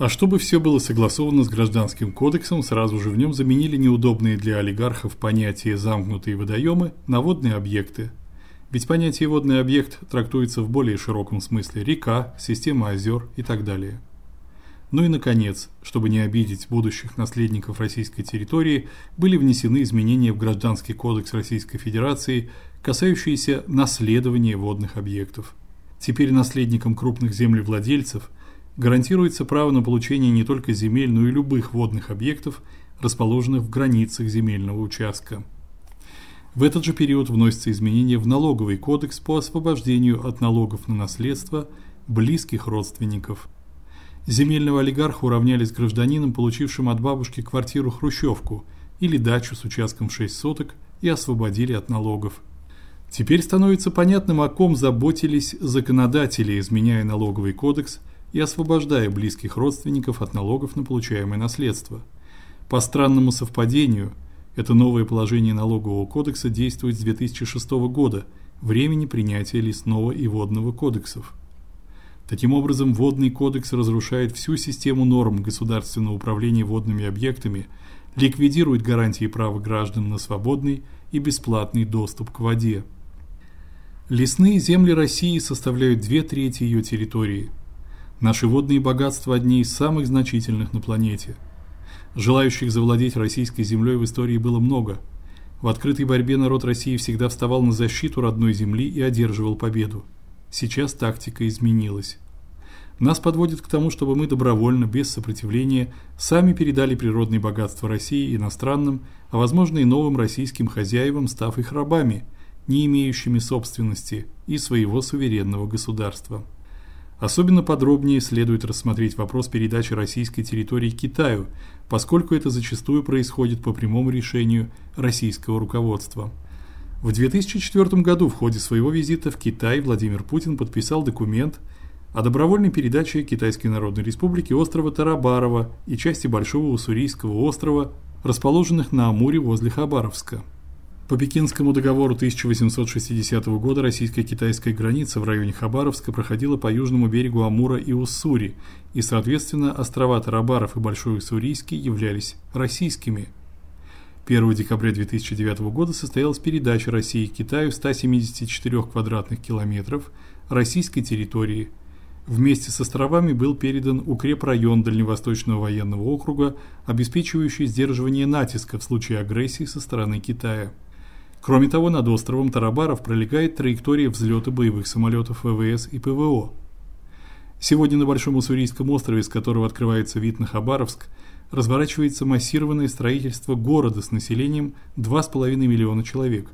А чтобы все было согласовано с гражданским кодексом, сразу же в нем заменили неудобные для олигархов понятия замкнутые водоемы на водные объекты. Ведь понятие водный объект трактуется в более широком смысле: река, система озер и так далее. Ну и наконец, чтобы не обидеть будущих наследников российской территории, были внесены изменения в Гражданский кодекс Российской Федерации, касающиеся наследования водных объектов. Теперь наследникам крупных землевладельцев гарантируется право на получение не только земель, но и любых водных объектов, расположенных в границах земельного участка. В этот же период вносятся изменения в налоговый кодекс по освобождению от налогов на наследство близких родственников. Земельного олигарха уравняли с гражданином, получившим от бабушки квартиру-хрущевку или дачу с участком в 6 соток и освободили от налогов. Теперь становится понятным, о ком заботились законодатели, изменяя налоговый кодекс и освобождая близких родственников от налогов на получаемое наследство. По странному совпадению, это новое положение налогового кодекса действует с 2006 года, времени принятия лесного и водного кодексов. Таким образом, водный кодекс разрушает всю систему норм государственного управления водными объектами, ликвидирует гарантии права граждан на свободный и бесплатный доступ к воде. Лесные земли России составляют две трети ее территории – Наши водные богатства одни из самых значительных на планете. Желающих завладеть российской землей в истории было много. В открытой борьбе народ России всегда вставал на защиту родной земли и одерживал победу. Сейчас тактика изменилась. Нас подводит к тому, чтобы мы добровольно, без сопротивления, сами передали природные богатства России иностранным, а возможно и новым российским хозяевам, став их рабами, не имеющими собственности и своего суверенного государства. Особенно подробнее следует рассмотреть вопрос передачи российской территории Китаю, поскольку это зачастую происходит по прямому решению российского руководства. В 2004 году в ходе своего визита в Китай Владимир Путин подписал документ о добровольной передаче Китайской Народной Республики острова Тарабарова и части Большого Уссурийского острова, расположенных на Амуре возле Хабаровска. По Пекинскому договору 1860 года российско-китайская граница в районе Хабаровска проходила по южному берегу Амура и Уссури, и, соответственно, острова Тарабаров и Большой Уссурийский являлись российскими. 1 декабря 2009 года состоялась передача России Китаю 174 квадратных километров российской территории. Вместе с островами был передан укрепрайон Дальневосточного военного округа, обеспечивающий сдерживание натиска в случае агрессии со стороны Китая. Кроме того, над островом Тарабаров пролегает траектория взлета боевых самолетов ВВС и ПВО. Сегодня на Большом Уссурийском острове, с которого открывается вид на Хабаровск, разворачивается массированное строительство города с населением 2,5 миллиона человек.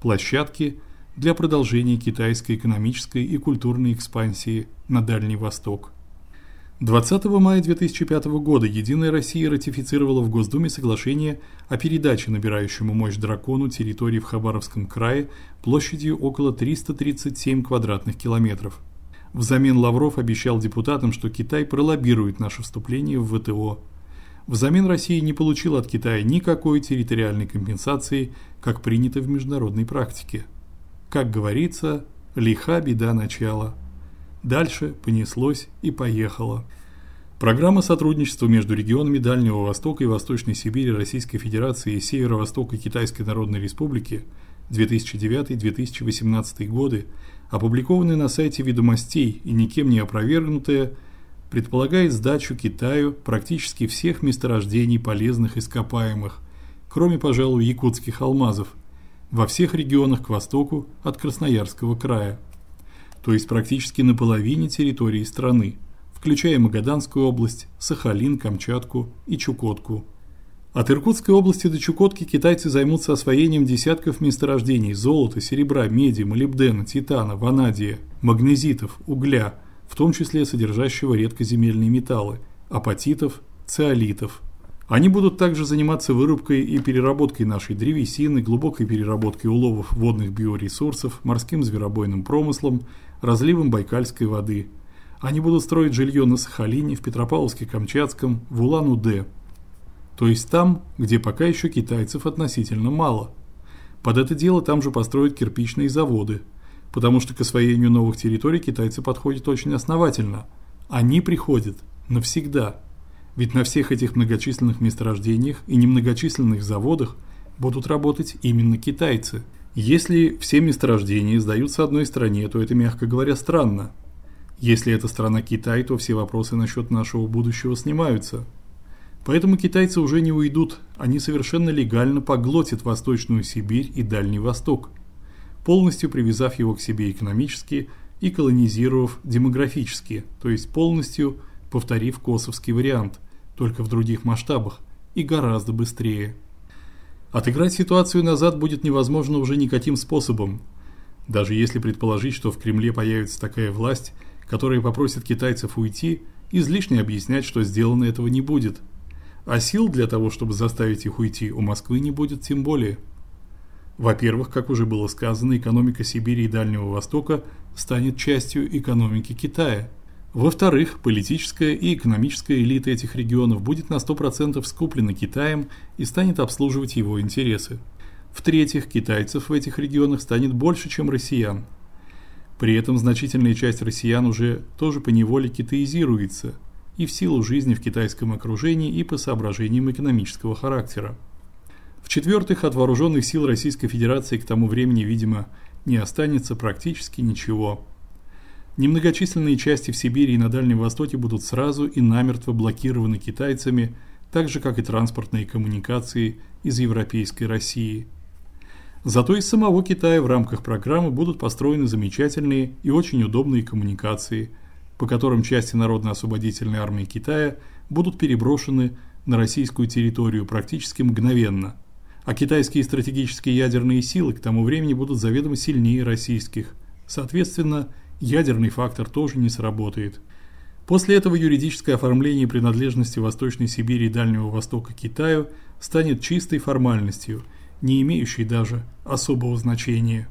Площадки для продолжения китайской экономической и культурной экспансии на Дальний Восток. 20 мая 2005 года Единая Россия ратифицировала в Госдуме соглашение о передаче набирающему мощь дракону территории в Хабаровском крае площадью около 337 квадратных километров. Взамен Лавров обещал депутатам, что Китай пролоббирует наше вступление в ВТО. Взамен Россия не получила от Китая никакой территориальной компенсации, как принято в международной практике. Как говорится, лиха беда начала. Дальше понеслось и поехало. Программа сотрудничества между регионами Дальнего Востока и Восточной Сибири Российской Федерации и Северо-Востока Китайской Народной Республики 2009-2018 годы, опубликованная на сайте Ведомостей и никем не опровергнутая, предполагает сдачу Китаю практически всех месторождений полезных ископаемых, кроме, пожалуй, якутских алмазов, во всех регионах к востоку от Красноярского края то есть практически на половине территории страны, включая Магаданскую область, Сахалин, Камчатку и Чукотку. От Иркутской области до Чукотки китайцы займутся освоением десятков месторождений золота, серебра, меди, молибдена, титана, ванадия, магнезитов, угля, в том числе содержащего редкоземельные металлы, апатитов, циолитов. Они будут также заниматься вырубкой и переработкой нашей древесины, глубокой переработкой уловов водных биоресурсов, морским зверобойным промыслом, разливом байкальской воды. Они будут строить жилье на Сахалине, в Петропавловске-Камчатском, в Улан-Удэ. То есть там, где пока еще китайцев относительно мало. Под это дело там же построят кирпичные заводы, потому что к освоению новых территорий китайцы подходят очень основательно. Они приходят навсегда. Ведь на всех этих многочисленных месторождениях и немногочисленных заводах будут работать именно китайцы. Если все месторождения сдаются одной стране, то это, мягко говоря, странно. Если это страна Китай, то все вопросы насчет нашего будущего снимаются. Поэтому китайцы уже не уйдут, они совершенно легально поглотят Восточную Сибирь и Дальний Восток, полностью привязав его к себе экономически и колонизировав демографически, то есть полностью повторив косовский вариант, только в других масштабах и гораздо быстрее. Отыграть ситуацию назад будет невозможно уже никаким способом. Даже если предположить, что в Кремле появится такая власть, которая попросит китайцев уйти, излишне объяснять, что сделано этого не будет. А сил для того, чтобы заставить их уйти, у Москвы не будет тем более. Во-первых, как уже было сказано, экономика Сибири и Дальнего Востока станет частью экономики Китая. Во-вторых, политическая и экономическая элита этих регионов будет на 100% скуплена Китаем и станет обслуживать его интересы. В-третьих, китайцев в этих регионах станет больше, чем россиян. При этом значительная часть россиян уже тоже поневоле китаизируется, и в силу жизни в китайском окружении, и по соображениям экономического характера. В-четвертых, от вооруженных сил Российской Федерации к тому времени, видимо, не останется практически ничего. Немногочисленные части в Сибири и на Дальнем Востоке будут сразу и намертво блокированы китайцами, так же как и транспортные коммуникации из европейской России. Зато из самого Китая в рамках программы будут построены замечательные и очень удобные коммуникации, по которым части Народно-освободительной армии Китая будут переброшены на российскую территорию практически мгновенно. А китайские стратегические ядерные силы к тому времени будут заведомо сильнее российских. Соответственно, ядерный фактор тоже не сработает. После этого юридическое оформление принадлежности Восточной Сибири и Дальнего Востока Китаю станет чистой формальностью – не имеющий даже особого значения.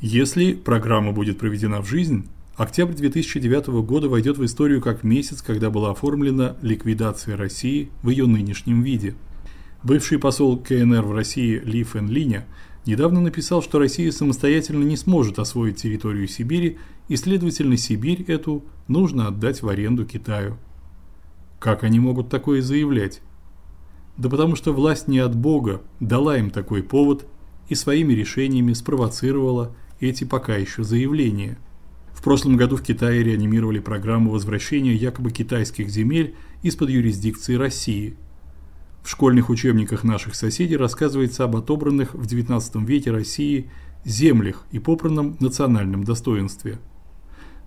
Если программа будет проведена в жизнь, октябрь 2009 года войдет в историю как месяц, когда была оформлена ликвидация России в ее нынешнем виде. Бывший посол КНР в России Ли Фэн Линя недавно написал, что Россия самостоятельно не сможет освоить территорию Сибири, и, следовательно, Сибирь эту нужно отдать в аренду Китаю. Как они могут такое заявлять? Да потому что власть не от Бога дала им такой повод и своими решениями спровоцировала эти пока еще заявления. В прошлом году в Китае реанимировали программу возвращения якобы китайских земель из-под юрисдикции России. В школьных учебниках наших соседей рассказывается об отобранных в XIX веке России землях и попранном национальном достоинстве.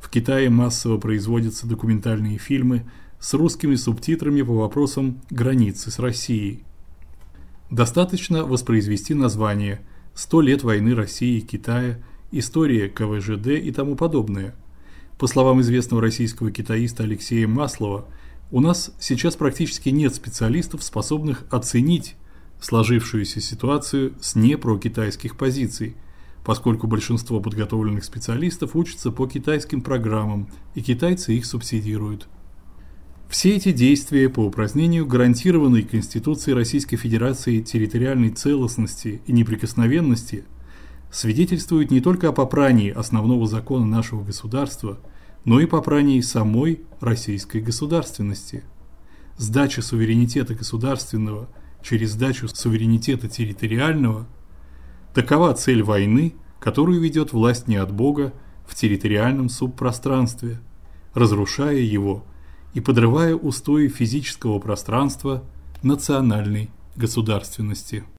В Китае массово производятся документальные фильмы с русскими субтитрами по вопросам границы с Россией. Достаточно воспроизвести название «100 лет войны России и Китая», «История КВЖД» и тому подобное. По словам известного российского китаиста Алексея Маслова, у нас сейчас практически нет специалистов, способных оценить сложившуюся ситуацию с непрокитайских позиций, поскольку большинство подготовленных специалистов учатся по китайским программам, и китайцы их субсидируют. Все эти действия по упразднению гарантированной Конституцией Российской Федерации территориальной целостности и неприкосновенности свидетельствуют не только о попрании основного закона нашего государства, но и попрании самой российской государственности. Сдача суверенитета государственного через сдачу суверенитета территориального такова цель войны, которую ведет власть не от Бога в территориальном субпространстве, разрушая его – и подрывая устои физического пространства национальной государственности.